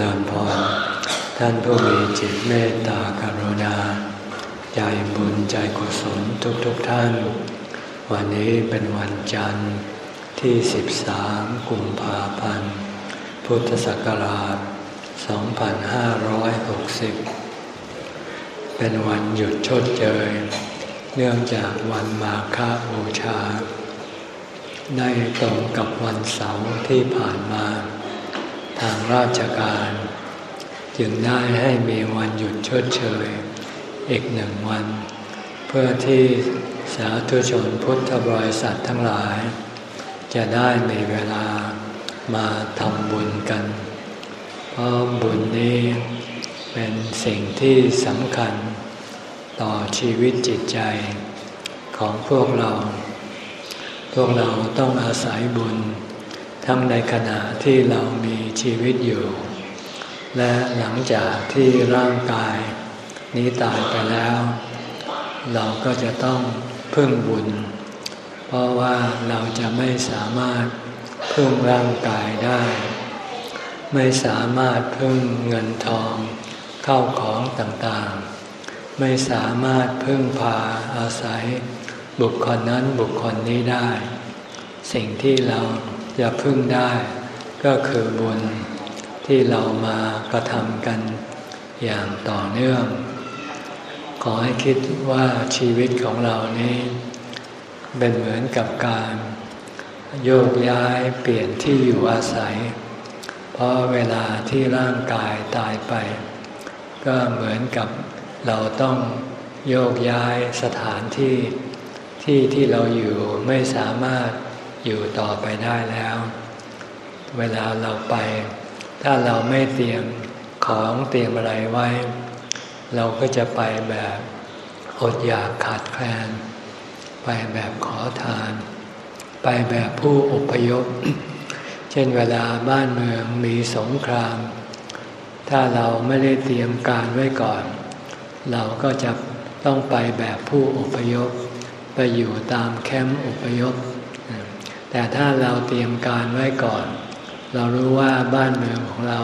ริญพร ท่านผู้มีจิตเมตตากรุณา ใจบุญใจกุศลทุกๆทท่าน วันนี้เป็นวันจันทร์ที่ 13 กุมภาพันธ์ พุทธศักราช 2560 เป็นวันหยุดชดเชยเนื่องจากวันมาฆบูชา ได้ตรงกับวันเสาร์ที่ผ่านมา ทางราชการ จึงได้ให้มีวันหยุดชดเชย อีกหนึ่งวัน เพื่อที่สาธุชนพุทธบริษัททั้งหลาย จะได้มีเวลามาทำบุญกัน เพราะบุญนี้เป็นสิ่งที่สำคัญต่อชีวิตจิตใจของพวกเรา พวกเราต้องอาศัยบุญ ทั้งในขณะที่เรามีชีวิตอยู่ และหลังจากที่ร่างกายนี้ตายไปแล้ว เราก็จะต้องพึ่งบุญ เพราะว่าเราจะไม่สามารถพึ่งร่างกายได้ ไม่สามารถพึ่งเงินทองเข้าของต่างๆ ไม่สามารถพึ่งพาอาศัยบุคคลนั้นบุคคลนี้ได้ สิ่งที่เรา จะพึ่งได้ ก็คือบุญที่เรามากระทำกันอย่างต่อเนื่อง ขอให้คิดว่าชีวิตของเรานี้ เป็นเหมือนกับการ โยกย้ายเปลี่ยนที่อยู่อาศัย เพราะเวลาที่ร่างกายตายไป ก็เหมือนกับเราต้องโยกย้ายสถานที่ที่ที่เราอยู่ไม่สามารถ อยู่ต่อไปได้แล้ว เวลาเราไป ถ้าเราไม่เตรียมของเตรียมอะไรไว้ เราก็จะไปแบบอดอยากขาดแคลน ไปแบบขอทาน ไปแบบผู้อพยพ เช่นเวลาบ้านเมืองมีสงคราม ถ้าเราไม่ได้เตรียมการไว้ก่อน เราก็จะต้องไปแบบผู้อพยพ ไปอยู่ตามแคมป์อพยพ แต่ถ้าเราเตรียมการไว้ก่อน เรารู้ว่าบ้านเมืองของเรา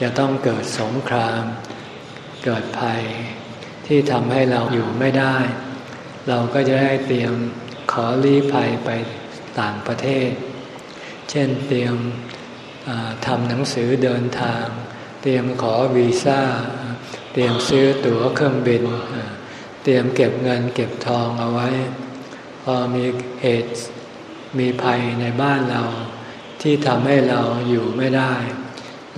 จะต้องเกิดสงคราม เกิดภัย ที่ทำให้เราอยู่ไม่ได้ เราก็จะได้เตรียมขอลี้ภัยไปต่างประเทศ เช่นเตรียมทำหนังสือเดินทาง เตรียมขอวีซ่า เตรียมซื้อตั๋วเครื่องบิน เตรียมเก็บเงินเก็บทองเอาไว้ พอมีเหตุ มีภัยในบ้านเราที่ทำให้เราอยู่ไม่ได้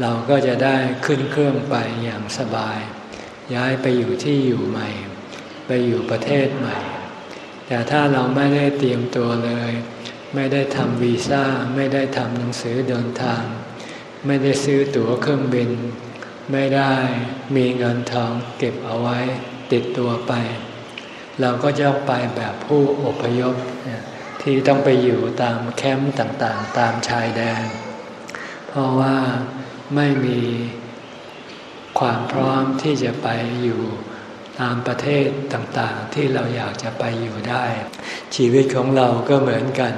เราก็จะได้ขึ้นเครื่องไปอย่างสบาย ย้ายไปอยู่ที่อยู่ใหม่ ไปอยู่ประเทศใหม่ แต่ถ้าเราไม่ได้เตรียมตัวเลย ไม่ได้ทำวีซ่าไม่ได้ทำหนังสือเดินทาง ไม่ได้ซื้อตั๋วเครื่องบิน ไม่ได้มีเงินทองเก็บเอาไว้ติดตัวไป เราก็จะไปแบบผู้อพยพ ที่ต้องไปอยู่ตามแคมป์ต่างๆ ตามชายแดน เพราะว่าไม่มีความพร้อมที่จะไปอยู่ตามประเทศต่างๆ ที่เราอยากจะไปอยู่ได้ ชีวิตของเราก็เหมือนกัน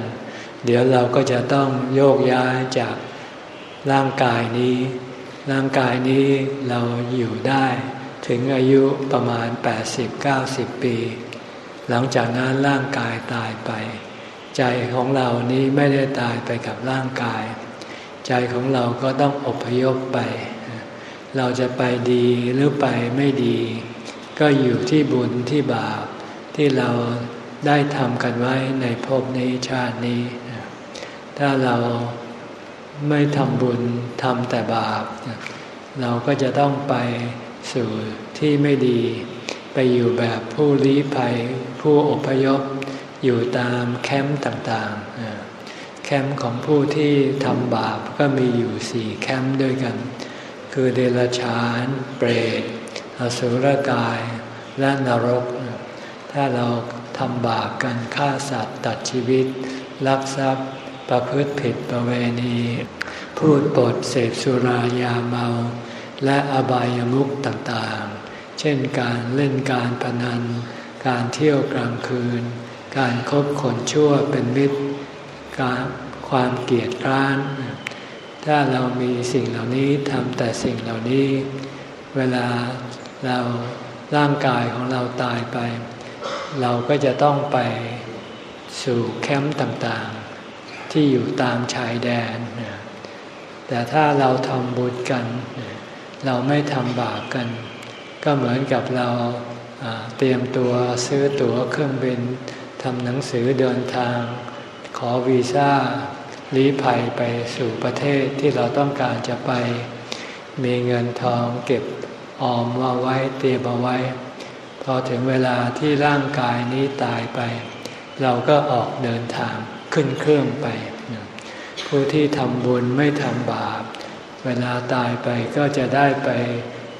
เดี๋ยวเราก็จะต้องโยกย้ายจากร่างกายนี้ ร่างกายนี้เราอยู่ได้ ถึงอายุประมาณ 80-90 ปี หลังจากนั้นร่างกายตายไป ใจของเรานี้ไม่ได้ตายไปกับร่างกาย ใจของเราก็ต้องอพยพไป เราจะไปดีหรือไปไม่ดี ก็อยู่ที่บุญที่บาปที่เราได้ทำกันไว้ในภพนี้ชาตินี้ ถ้าเราไม่ทำบุญทำแต่บาป เราก็จะต้องไปสู่ที่ไม่ดี ไปอยู่แบบผู้ลี้ภัยผู้อพยพ อยู่ตามแคมป์ต่างๆ แคมป์ของผู้ที่ทำบาปก็มีอยู่สี่แคมป์ด้วยกัน คือเดรัจฉาน เปรต อสุรกาย และนรก ถ้าเราทำบาปกันฆ่าสัตว์ตัดชีวิต ลักทรัพย์ประพฤติผิดประเวณี พูดปดเสพสุรายาเมา และอบายามุขต่างๆ เช่นการเล่นการพนัน การเที่ยวกลางคืน การครบคนชั่วเป็นมิตร การความเกลียดร้าน ถ้าเรามีสิ่งเหล่านี้ทำแต่สิ่งเหล่านี้ เวลาเราร่างกายของเราตายไป เราก็จะต้องไปสู่แคมป์ต่างๆ ที่อยู่ตามชายแดน แต่ถ้าเราทำบุญกัน เราไม่ทำบาปกัน ก็เหมือนกับเราเตรียมตัวซื้อตั๋วเครื่องบิน ทำหนังสือเดินทาง ขอวีซ่าลี้ภัยไปสู่ประเทศที่เราต้องการจะไป มีเงินทองเก็บออมมาไว้เตรียมเอาไว้ พอถึงเวลาที่ร่างกายนี้ตายไป เราก็ออกเดินทางขึ้นเครื่องไป ผู้ที่ทำบุญไม่ทำบาป เวลาตายไปก็จะได้ไป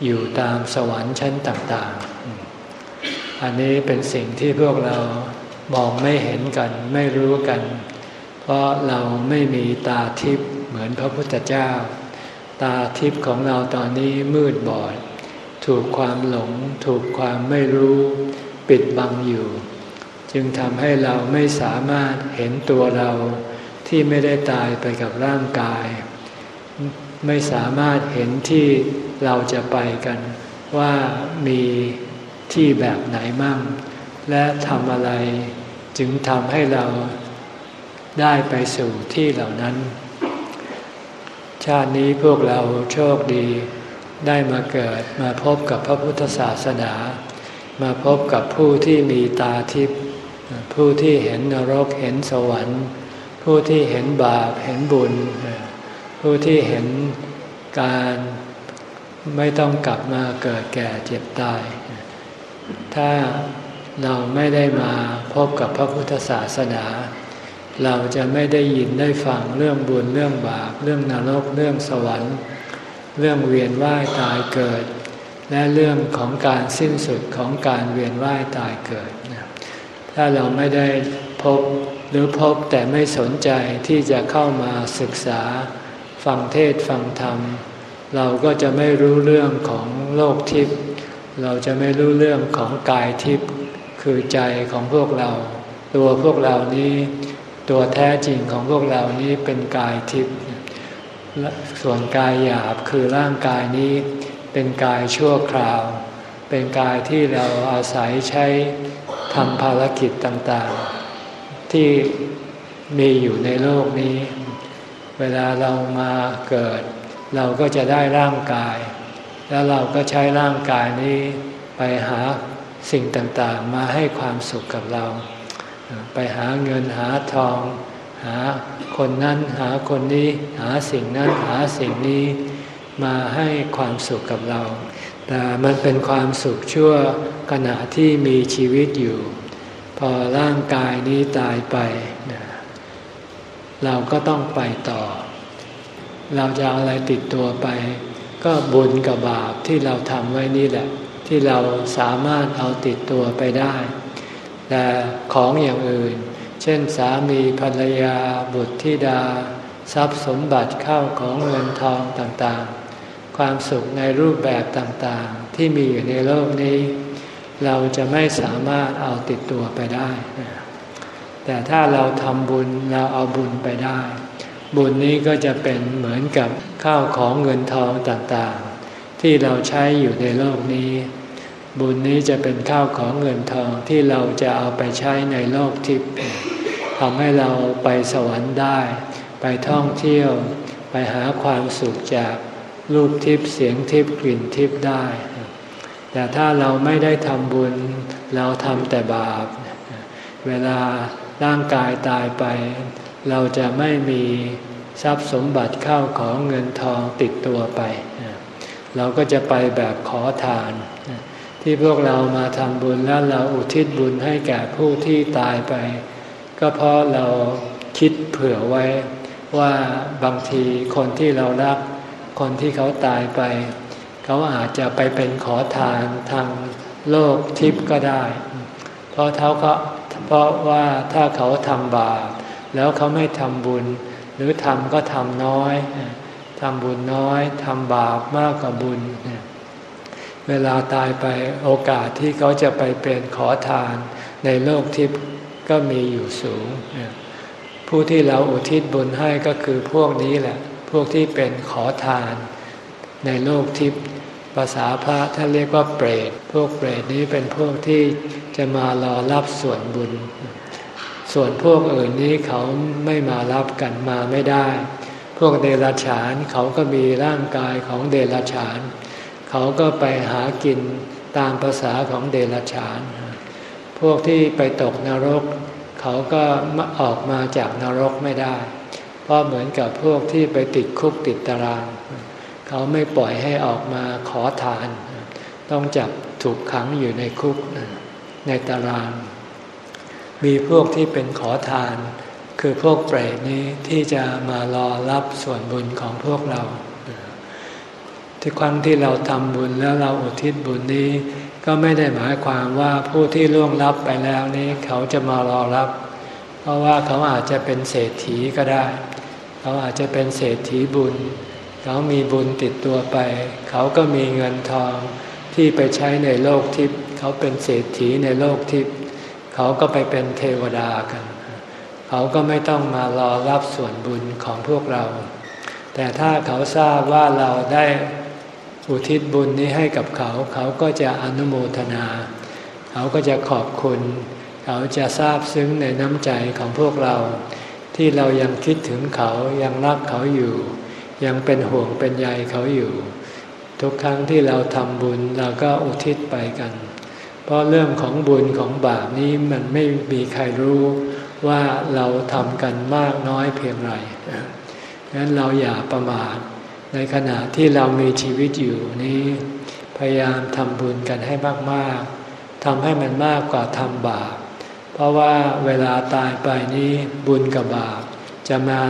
อยู่ตามสวรรค์ชั้นต่างๆ อันนี้เป็นสิ่งที่พวกเรา มองไม่เห็นกันไม่รู้กัน เพราะเราไม่มีตาทิพย์เหมือนพระพุทธเจ้า ตาทิพย์ของเราตอนนี้มืดบอด ถูกความหลง ถูกความไม่รู้ ปิดบังอยู่ จึงทำให้เราไม่สามารถเห็นตัวเราที่ไม่ได้ตายไปกับร่างกาย ไม่สามารถเห็นที่เราจะไปกัน ว่ามีที่แบบไหนมั่ง และทำอะไร จึงทำให้เราได้ไปสู่ที่เหล่านั้น ชาตินี้พวกเราโชคดีได้มาเกิดมาพบกับพระพุทธศาสนา มาพบกับผู้ที่มีตาทิพย์ผู้ที่เห็นนรกเห็นสวรรค์ ผู้ที่เห็นบาปเห็นบุญ ผู้ที่เห็นการไม่ต้องกลับมาเกิดแก่เจ็บตาย ถ้า เราไม่ได้มาพบกับพระพุทธศาสนา เราจะไม่ได้ยินได้ฟังเรื่องบุญเรื่องบาปเรื่องนรกเรื่องสวรรค์ เรื่องเวียนว่ายตายเกิด และเรื่องของการสิ้นสุดของการเวียนว่ายตายเกิด ถ้าเราไม่ได้พบหรือพบแต่ไม่สนใจที่จะเข้ามาศึกษา ฟังเทศฟังธรรม เราก็จะไม่รู้เรื่องของโลกทิพย์เราจะไม่รู้เรื่องของกายทิพย์ คือใจของพวกเรา ตัวพวกเรานี้ ตัวแท้จริงของพวกเรานี้เป็นกายทิพย์ส่วนกายหยาบคือร่างกายนี้เป็นกายชั่วคราว เป็นกายที่เราอาศัยใช้ทำภารกิจต่างๆ ที่มีอยู่ในโลกนี้ เวลาเรามาเกิด เราก็จะได้ร่างกาย แล้วเราก็ใช้ร่างกายนี้ไปหา สิ่งต่างๆ มาให้ความสุขกับเรา ไปหาเงินหาทอง หาคนนั้นหาคนนี้ หาสิ่งนั้นหาสิ่งนี้มาให้ความสุขกับเรา แต่มันเป็นความสุขชั่วขณะที่มีชีวิตอยู่ พอร่างกายนี้ตายไป เราก็ต้องไปต่อ เราจะอะไรติดตัวไป ก็บุญกับบาปที่เราทำไว้นี่แหละ ที่เราสามารถเอาติดตัวไปได้ แต่ของอย่างอื่น เช่นสามีภรรยา บุตรธิดา ทรัพย์สมบัติเข้าของเงินทองต่างๆ ความสุขในรูปแบบต่างๆ ที่มีอยู่ในโลกนี้ เราจะไม่สามารถเอาติดตัวไปได้ แต่ถ้าเราทำบุญเราเอาบุญไปได้ บุญนี้ก็จะเป็นเหมือนกับข้าวของเงินทองต่างๆที่เราใช้อยู่ในโลกนี้ บุญนี้จะเป็นข้าวของเงินทองที่เราจะเอาไปใช้ในโลกทิพย์ทำให้เราไปสวรรค์ได้ ไปท่องเที่ยว ไปหาความสุขจากรูปทิพย์เสียงทิพย์กลิ่นทิพย์ได้ แต่ถ้าเราไม่ได้ทำบุญ เราทำแต่บาป เวลาร่างกายตายไป เราจะไม่มีทรัพย์สมบัติเข้าของเงินทองติดตัวไป เราก็จะไปแบบขอทาน ที่พวกเรามาทำบุญแล้วเราอุทิศบุญให้แก่ผู้ที่ตายไป ก็เพราะเราคิดเผื่อไว้ว่าบางทีคนที่เรารัก คนที่เขาตายไป เขาอาจจะไปเป็นขอทานทางโลกทิพย์ก็ได้ เพราะเขาก็เพราะว่าถ้าเขาทำบาปแล้วเขาไม่ทำบุญ หรือทำก็ทำน้อยทำบุญน้อยทำบาปมากกว่าบุญเเวลาตายไปโอกาสที่เขาจะไปเป็นขอทานในโลกทิพย์ก็มีอยู่สูง ผู้ที่เราอุทิศบุญให้ก็คือพวกนี้แหละพพวกที่เป็นขอทาน ในโลกทิพย์ภาษาพระท่านเรียกว่าเปรต พวกเปรตนี้เป็นพวกที่จะมารอรับส่วนบุญ ส่วนพวกอื่นนี้เขาไม่มารับกันมาไม่ได้ พวกเดรัจฉานเขาก็มีร่างกายของเดรัจฉานเขาก็ไปหากินตามภาษาของเดรัจฉาน พวกที่ไปตกนรก เขาก็ออกมาจากนรกไม่ได้ เพราะเหมือนกับพวกที่ไปติดคุกติดตาราง เขาไม่ปล่อยให้ออกมาขอทาน ต้องจับถูกขังอยู่ในคุกในตาราง มีพวกที่เป็นขอทาน คือพวกเปรตนี้ที่จะมารอรับส่วนบุญของพวกเรา ที่ครั้งที่เราทำบุญแล้วเราอุทิศบุญนี้ ก็ไม่ได้หมายความว่าผู้ที่ล่วงลับไปแล้วนี้เขาจะมารอรับ เพราะว่าเขาอาจจะเป็นเศรษฐีก็ได้ เขาอาจจะเป็นเศรษฐีบุญ เขามีบุญติดตัวไป เขาก็มีเงินทองที่ไปใช้ในโลกทิพย์เขาเป็นเศรษฐีในโลกทิพย์เขาก็ไปเป็นเทวดากัน เขาก็ไม่ต้องมารอรับส่วนบุญของพวกเรา แต่ถ้าเขาทราบว่าเราได้ อุทิศบุญนี้ให้กับเขา เขาก็จะอนุโมทนา เขาก็จะขอบคุณ เขาจะทราบซึ้งในน้ำใจของพวกเรา ที่เรายังคิดถึงเขายังรักเขาอยู่ ยังเป็นห่วงเป็นใยเขาอยู่ ทุกครั้งที่เราทำบุญเราก็อุทิศไปกัน เพราะเรื่องของบุญของบาปนี้มันไม่มีใครรู้ว่าเราทำกันมากน้อยเพียงไรดังนั้นเราอย่าประมาท ในขณะที่เรามีชีวิตอยู่นี้ พยายามทำบุญกันให้มากๆทำให้มันมากกว่าทำบาป เพราะว่าเวลาตายไปนี้บุญกับบาป จะมา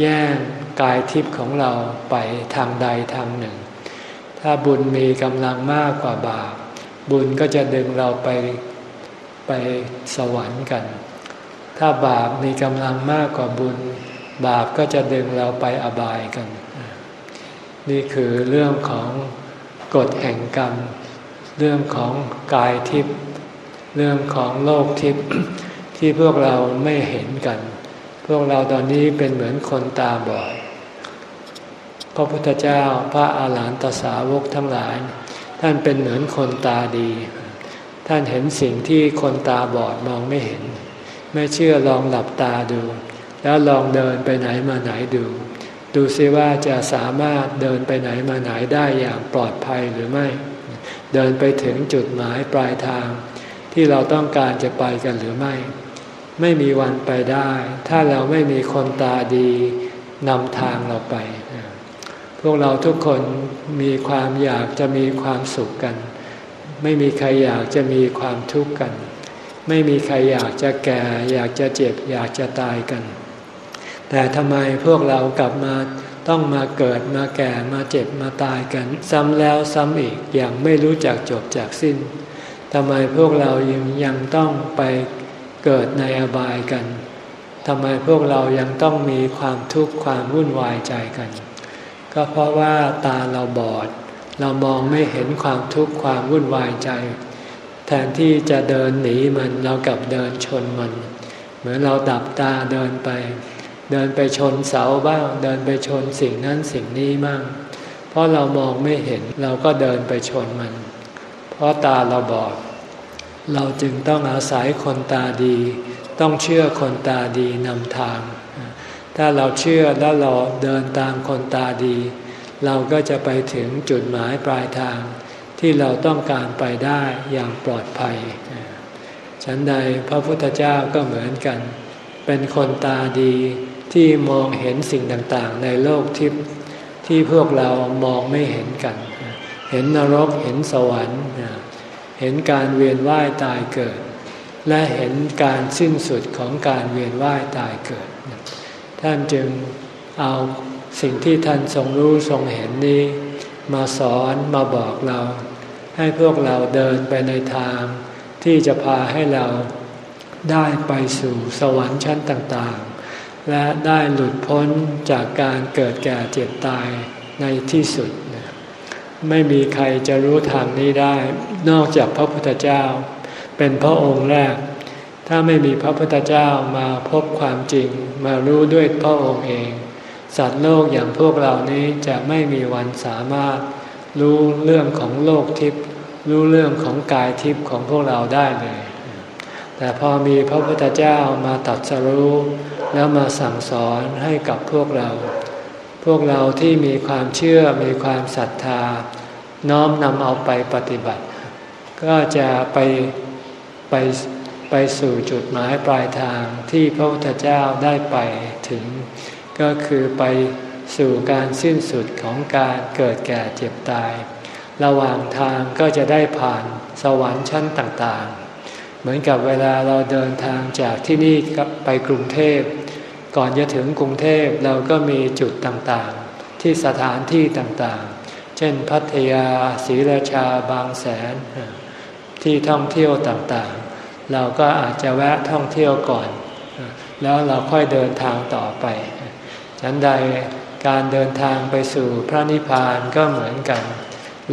แย่งกายทิพย์ของเราไปทางใดทางหนึ่ง ถ้าบุญมีกำลังมากกว่าบาป บุญก็จะดึงเราไปไปสวรรค์กัน ถ้าบาปมีกำลังมากกว่าบุญ บาปก็จะดึงเราไปอบายกัน นี่คือเรื่องของกฎแห่งกรรม เรื่องของกายทิพย์เรื่องของโลกทิพย์ที่พวกเราไม่เห็นกัน พวกเราตอนนี้เป็นเหมือนคนตาบอดพระพุทธเจ้าพระอาหารหันตสาวกทั้งหลาย ท่านเป็นเหมือนคนตาดี ท่านเห็นสิ่งที่คนตาบอดมองไม่เห็น ไม่เชื่อลองหลับตาดู แล้วลองเดินไปไหนมาไหนดู ดูซิว่าจะสามารถเดินไปไหนมาไหนได้อย่างปลอดภัยหรือไม่ เดินไปถึงจุดหมายปลายทาง ที่เราต้องการจะไปกันหรือไม่ ไม่มีวันไปได้ ถ้าเราไม่มีคนตาดีนำทางเราไป พวกเราทุกคนมีความอยากจะมีความสุขกัน ไม่มีใครอยากจะมีความทุกข์กัน ไม่มีใครอยากจะแก่ อยากจะเจ็บ อยากจะตายกัน แต่ทำไมพวกเรากลับมาต้องมาเกิดมาแก่มาเจ็บมาตายกัน ซ้ำแล้วซ้ำอีกอย่างไม่รู้จักจบจากสิ้นทำไมพวกเรายังยังต้องไปเกิดในอบายกันทำไมพวกเรายังต้องมีความทุกข์ความวุ่นวายใจกัน ก็เพราะว่าตาเราบอด เรามองไม่เห็นความทุกข์ความวุ่นวายใจ แทนที่จะเดินหนีมันเรากลับเดินชนมัน เหมือนเราดับตาเดินไป เดินไปชนเสาบ้าง เดินไปชนสิ่งนั้นสิ่งนี้บ้าง เพราะเรามองไม่เห็นเราก็เดินไปชนมัน เพราะตาเราบอด เราจึงต้องอาศัยคนตาดี ต้องเชื่อคนตาดีนำทาง ถ้าเราเชื่อแล้วเราเดินตามคนตาดี เราก็จะไปถึงจุดหมายปลายทาง ที่เราต้องการไปได้อย่างปลอดภัย ฉันใดพระพุทธเจ้าก็เหมือนกัน เป็นคนตาดี ที่มองเห็นสิ่งต่างๆ ในโลกทิพย์ที่พวกเรามองไม่เห็นกัน เห็นนรกเห็นสวรรค์เห็นการเวียนว่ายตายเกิด และเห็นการสิ้นสุดของการเวียนว่ายตายเกิด ท่านจึงเอาสิ่งที่ท่านทรงรู้ทรงเห็นนี้ มาสอนมาบอกเรา ให้พวกเราเดินไปในทาง ที่จะพาให้เราได้ไปสู่สวรรค์ชั้นต่าง และได้หลุดพ้นจากการเกิดแก่เจ็บตายในที่สุด ไม่มีใครจะรู้ทางนี้ได้ นอกจากพระพุทธเจ้า เป็นพระองค์แรก ถ้าไม่มีพระพุทธเจ้ามาพบความจริง มารู้ด้วยพระองค์เอง สัตว์โลกอย่างพวกเรานี้จะไม่มีวันสามารถ รู้เรื่องของโลกทิพย์รู้เรื่องของกายทิพย์ของพวกเราได้เลย แต่พอมีพระพุทธเจ้ามาตัดสรู้ แล้วมาสั่งสอนให้กับพวกเรา พวกเราที่มีความเชื่อมีความศรัทธา น้อมนำเอาไปปฏิบัติ ก็จะไปไปไปสู่จุดหมายปลายทางที่พระพุทธเจ้าได้ไปถึง ก็คือไปสู่การสิ้นสุดของการเกิดแก่เจ็บตาย ระหว่างทางก็จะได้ผ่านสวรรค์ชั้นต่างๆ เหมือนกับเวลาเราเดินทางจากที่นี่ไปกรุงเทพ ก่อนจะถึงกรุงเทพเราก็มีจุดต่างๆ ที่สถานที่ต่างๆ เช่นพัทยาศรีราชาบางแสน ที่ท่องเที่ยวต่างๆ เราก็อาจจะแวะท่องเที่ยวก่อน แล้วเราค่อยเดินทางต่อไป ฉันใดการเดินทางไปสู่พระนิพพานก็เหมือนกัน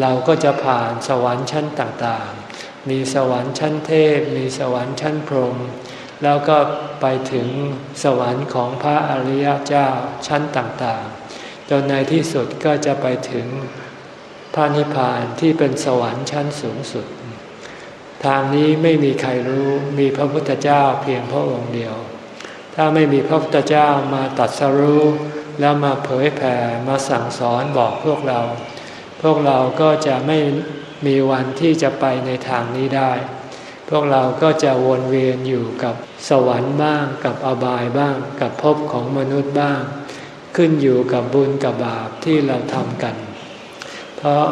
เราก็จะผ่านสวรรค์ชั้นต่างๆ มีสวรรค์ชั้นเทพ มีสวรรค์ชั้นพรหม แล้วก็ไปถึงสวรรค์ของพระอริยเจ้าชั้นต่างๆ จนในที่สุดก็จะไปถึงพระนิพพานที่เป็นสวรรค์ชั้นสูงสุด ทางนี้ไม่มีใครรู้มีพระพุทธเจ้าเพียงพระองค์เดียว ถ้าไม่มีพระพุทธเจ้ามาตัดสรู้แล้วมาเผยแผ่มาสั่งสอนบอกพวกเรา พวกเราก็จะไม่มีวันที่จะไปในทางนี้ได้ พวกเราก็จะวนเวียนอยู่กับสวรรค์บ้าง กับอบายบ้าง กับภพของมนุษย์บ้าง ขึ้นอยู่กับบุญกับบาปที่เราทำกัน เพราะ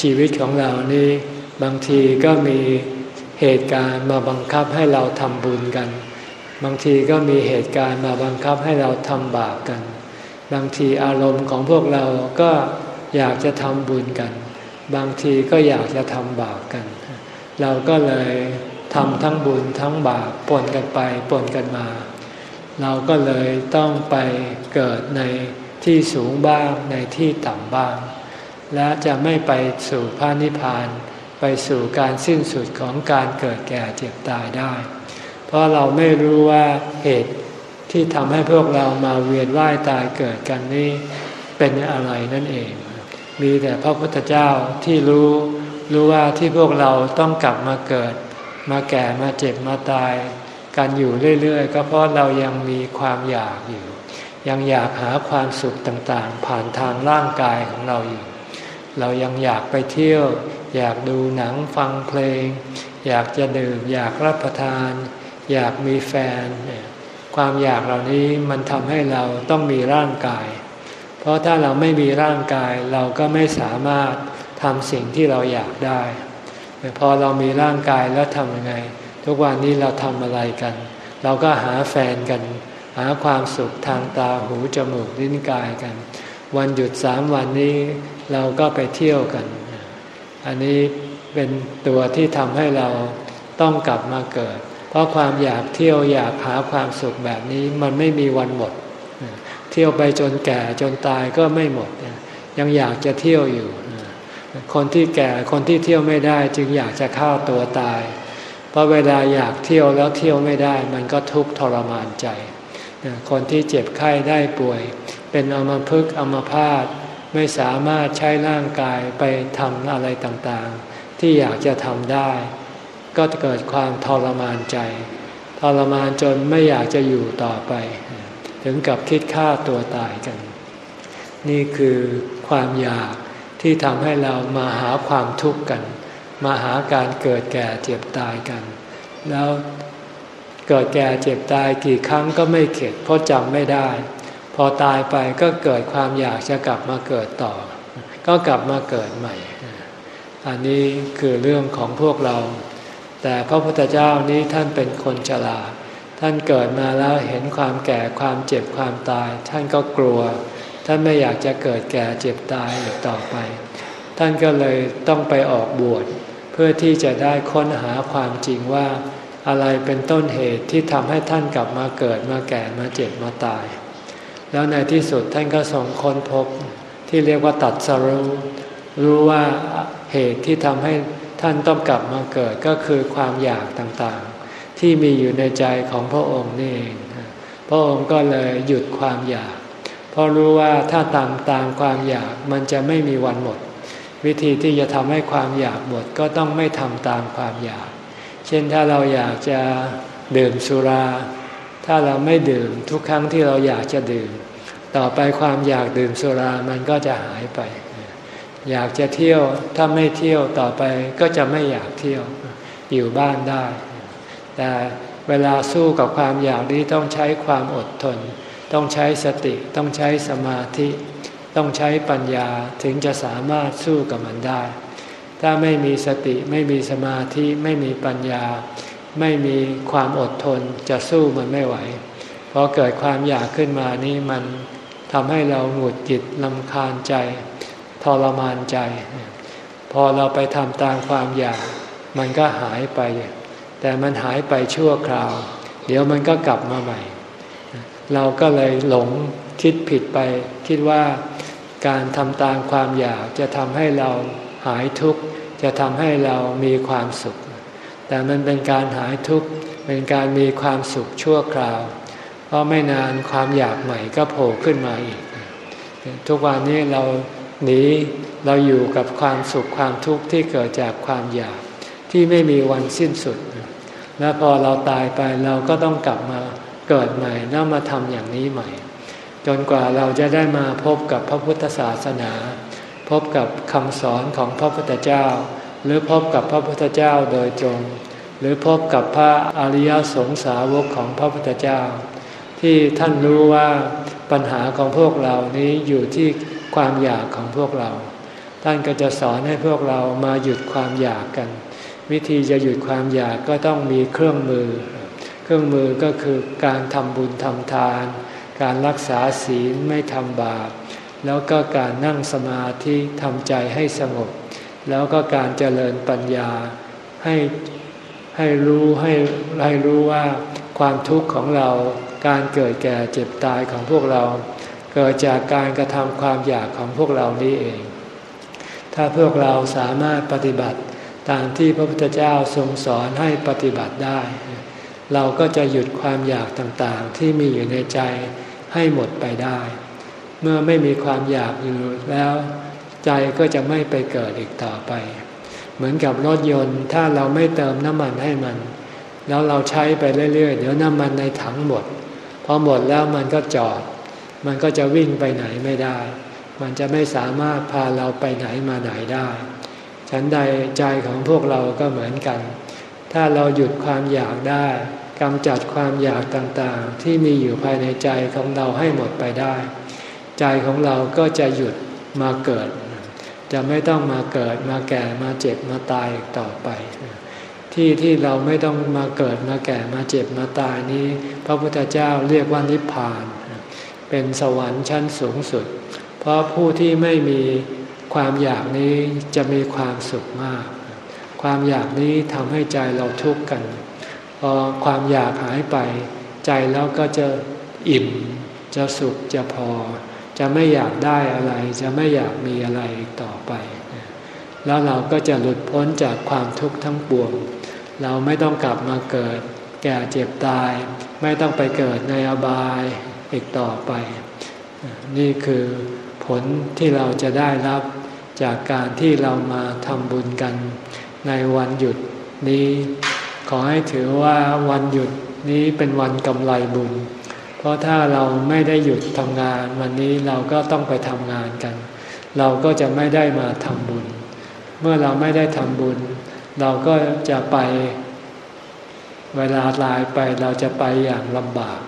ชีวิตของเรานี้บางทีก็มีเหตุการณ์มาบังคับให้เราทำบุญกัน บางทีก็มีเหตุการณ์มาบังคับให้เราทำบาปกัน บางทีอารมณ์ของพวกเราก็อยากจะทำบุญกัน บางทีก็อยากจะทำบาปกัน เราก็เลย ทำทั้งบุญทั้งบาปปนกันไปปนกันมา เราก็เลยต้องไปเกิดในที่สูงบ้างในที่ต่ำบ้าง และจะไม่ไปสู่พระนิพพาน ไปสู่การสิ้นสุดของการเกิดแก่เจ็บตายได้ เพราะเราไม่รู้ว่าเหตุที่ทำให้พวกเรามาเวียนว่ายตายเกิดกันนี้เป็นอะไรนั่นเอง มีแต่พระพุทธเจ้าที่รู้รู้ว่าที่พวกเราต้องกลับมาเกิด มาแก่มาเจ็บมาตาย กันอยู่เรื่อยๆ ก็เพราะเรายังมีความอยากอยู่ ยังอยากหาความสุขต่างๆ ผ่านทางร่างกายของเราอยู่ เรายังอยากไปเที่ยว อยากดูหนังฟังเพลง อยากจะดื่มอยากรับประทาน อยากมีแฟนเนี่ยความอยากเหล่านี้มันทำให้เราต้องมีร่างกาย เพราะถ้าเราไม่มีร่างกายเราก็ไม่สามารถทำสิ่งที่เราอยากได้ พอเรามีร่างกายแล้วทำยังไง ทุกวันนี้เราทำอะไรกัน เราก็หาแฟนกัน หาความสุขทางตาหูจมูกลิ้นกายกัน วันหยุดสามวันนี้เราก็ไปเที่ยวกัน อันนี้เป็นตัวที่ทำให้เราต้องกลับมาเกิด เพราะความอยากเที่ยวอยากหาความสุขแบบนี้มันไม่มีวันหมด เที่ยวไปจนแก่จนตายก็ไม่หมด ยังอยากจะเที่ยวอยู่ คนที่แก่คนที่เที่ยวไม่ได้จึงอยากจะฆ่าตัวตาย เพราะเวลาอยากเที่ยวแล้วเที่ยวไม่ได้ มันก็ทุกข์ทรมานใจ คนที่เจ็บไข้ได้ป่วย เป็นอมพึกอมพาตไม่สามารถใช้ร่างกายไปทำอะไรต่างๆ ที่อยากจะทำได้ ก็เกิดความทรมานใจ ทรมานจนไม่อยากจะอยู่ต่อไป ถึงกับคิดฆ่าตัวตายกัน นี่คือความอยาก ที่ทำให้เรามาหาความทุกข์กัน มาหาการเกิดแก่เจ็บตายกัน แล้วเกิดแก่เจ็บตายกี่ครั้งก็ไม่เข็ดเพราะจำไม่ได้ พอตายไปก็เกิดความอยากจะกลับมาเกิดต่อ ก็กลับมาเกิดใหม่ อันนี้คือเรื่องของพวกเรา แต่พระพุทธเจ้านี้ท่านเป็นคนฉลาด ท่านเกิดมาแล้วเห็นความแก่ความเจ็บความตาย ท่านก็กลัว ท่านไม่อยากจะเกิดแก่เจ็บตายอีกต่อไป ท่านก็เลยต้องไปออกบวชเพื่อที่จะได้ค้นหาความจริงว่า อะไรเป็นต้นเหตุที่ทำให้ท่านกลับมาเกิดมาแก่มาเจ็บมาตาย แล้วในที่สุดท่านก็ส่งค้นพบที่เรียกว่าตัดสรู้รู้ว่าเหตุที่ทำให้ท่านต้องกลับมาเกิดก็คือความอยากต่างๆ ที่มีอยู่ในใจของพระองค์นี่เอง พระองค์ก็เลยหยุดความอยาก เพราะรู้ว่าถ้าตามตามความอยากมันจะไม่มีวันหมด วิธีที่จะทำให้ความอยากหมดก็ต้องไม่ทำตามความอยาก เช่นถ้าเราอยากจะดื่มสุรา ถ้าเราไม่ดื่มทุกครั้งที่เราอยากจะดื่ม ต่อไปความอยากดื่มสุรามันก็จะหายไป อยากจะเที่ยวถ้าไม่เที่ยวต่อไปก็จะไม่อยากเที่ยวอยู่บ้านได้ แต่เวลาสู้กับความอยากนี้ต้องใช้ความอดทน ต้องใช้สติต้องใช้สมาธิ ต้องใช้ปัญญาถึงจะสามารถสู้กับมันได้ ถ้าไม่มีสติไม่มีสมาธิไม่มีปัญญา ไม่มีความอดทนจะสู้มันไม่ไหวพอเกิดความอยากขึ้นมานี่มันทำให้เราหงุดหงิดลำคาญใจทรมานใจ พอเราไปทำตามความอยาก มันก็หายไป แต่มันหายไปชั่วคราว เดี๋ยวมันก็กลับมาใหม่ เราก็เลยหลงคิดผิดไป คิดว่าการทำตามความอยากจะทำให้เราหายทุกข์ จะทำให้เรามีความสุข แต่มันเป็นการหายทุกข์ เป็นการมีความสุขชั่วคราว เพราะไม่นานความอยากใหม่ก็โผล่ขึ้นมาอีก ทุกวันนี้เราหนีเราอยู่กับความสุขความทุกข์ที่เกิดจากความอยากที่ไม่มีวันสิ้นสุด และพอเราตายไปเราก็ต้องกลับมา เกิดใหม่แล้วมาทำอย่างนี้ใหม่ จนกว่าเราจะได้มาพบกับพระพุทธศาสนา พบกับคำสอนของพระพุทธเจ้า หรือพบกับพระพุทธเจ้าโดยตรง หรือพบกับพระอริยสงสาวกของพระพุทธเจ้า ที่ท่านรู้ว่าปัญหาของพวกเรานี้อยู่ที่ความอยากของพวกเรา ท่านก็จะสอนให้พวกเรามาหยุดความอยากกัน วิธีจะหยุดความอยากก็ต้องมีเครื่องมือ เครื่องมือก็คือการทำบุญทำทาน การรักษาศีลไม่ทำบาป แล้วก็การนั่งสมาธิทำใจให้สงบ แล้วก็การเจริญปัญญาให้ให้รู้ให้ให้รู้ว่าความทุกข์ของเราการเกิดแก่เจ็บตายของพวกเรา เกิดจากการกระทำความอยากของพวกเรานี้เอง ถ้าพวกเราสามารถปฏิบัติตามที่พระพุทธเจ้าทรงสอนให้ปฏิบัติได้ เราก็จะหยุดความอยากต่างๆ ที่มีอยู่ในใจให้หมดไปได้ เมื่อไม่มีความอยากอยู่แล้ว ใจก็จะไม่ไปเกิดอีกต่อไป เหมือนกับรถยนต์ถ้าเราไม่เติมน้ำมันให้มัน แล้วเราใช้ไปเรื่อยๆ เดี๋ยวน้ำมันในถังหมด พอหมดแล้วมันก็จอด มันก็จะวิ่งไปไหนไม่ได้ มันจะไม่สามารถพาเราไปไหนมาไหนได้ ฉันใดใจของพวกเราก็เหมือนกัน ถ้าเราหยุดความอยากได้กำจัดความอยากต่างๆ ที่มีอยู่ภายในใจของเราให้หมดไปได้ ใจของเราก็จะหยุดมาเกิด จะไม่ต้องมาเกิดมาแก่มาเจ็บมาตายต่อไป ที่ที่เราไม่ต้องมาเกิดมาแก่มาเจ็บมาตายนี้ พระพุทธเจ้าเรียกว่านิพพาน เป็นสวรรค์ชั้นสูงสุด เพราะผู้ที่ไม่มีความอยากนี้จะมีความสุขมาก ความอยากนี้ทำให้ใจเราทุกข์กัน พอความอยากหายไป ใจแล้วก็จะอิ่ม จะสุขจะพอ จะไม่อยากได้อะไร จะไม่อยากมีอะไรต่อไป แล้วเราก็จะหลุดพ้นจากความทุกข์ทั้งปวง เราไม่ต้องกลับมาเกิด แก่เจ็บตาย ไม่ต้องไปเกิดในอบายอีกต่อไป นี่คือผลที่เราจะได้รับจากการที่เรามาทำบุญกัน ในวันหยุดนี้ ขอให้ถือว่าวันหยุดนี้เป็นวันกำไรบุญ เพราะถ้าเราไม่ได้หยุดทำงาน วันนี้เราก็ต้องไปทำงานกัน เราก็จะไม่ได้มาทำบุญ เมื่อเราไม่ได้ทำบุญ เราก็จะไป เวลาลายไปเราจะไปอย่างลำบาก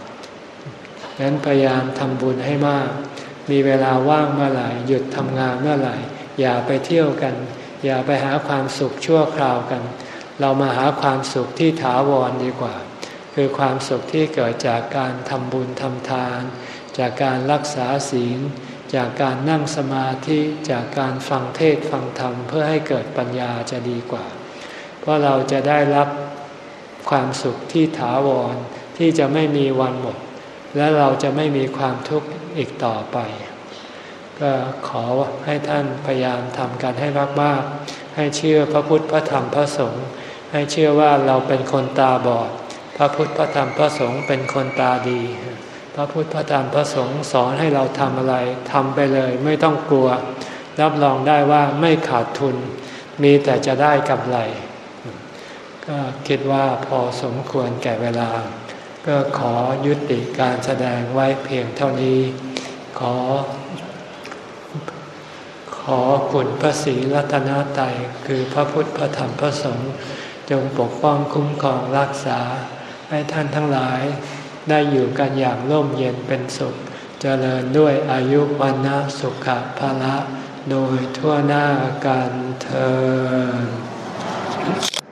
ดังนั้นพยายามทำบุญให้มาก มีเวลาว่างเมื่อไหร่หยุดทำงานเมื่อไหร่ อย่าไปเที่ยวกัน อย่าไปหาความสุขชั่วคราวกัน เรามาหาความสุขที่ถาวรดีกว่า คือความสุขที่เกิดจากการทำบุญทำทาน จากการรักษาศีล จากการนั่งสมาธิจากการฟังเทศฟังธรรมเพื่อให้เกิดปัญญาจะดีกว่า เพราะเราจะได้รับความสุขที่ถาวรที่จะไม่มีวันหมด และเราจะไม่มีความทุกข์อีกต่อไป ก็ขอให้ท่านพยายามทำกันให้มากๆให้เชื่อพระพุทธพระธรรมพระสงฆ์ให้เชื่อว่าเราเป็นคนตาบอด พระพุทธพระธรรมพระสงฆ์เป็นคนตาดีพพระพุทธพระธรรมพระสงฆ์สอนให้เราทำอะไรทำไปเลยไม่ต้องกลัว รับรองได้ว่าไม่ขาดทุน มีแต่จะได้กำไร ก็คิดว่าพอสมควรแก่เวลา ก็ขอยุติการแสดงไว้เพียงเท่านี้ ขอ ขอคุณพระศรีรัตนตรัยคือพระพุทธพระธรรมพระสงฆ์จงปกป้องคุ้มครองรักษา ให้ท่านทั้งหลายได้อยู่กันอย่างร่มเย็นเป็นสุข เจริญด้วยอายุวันนะสุขภาละ โดยทั่วหน้ากันเธอ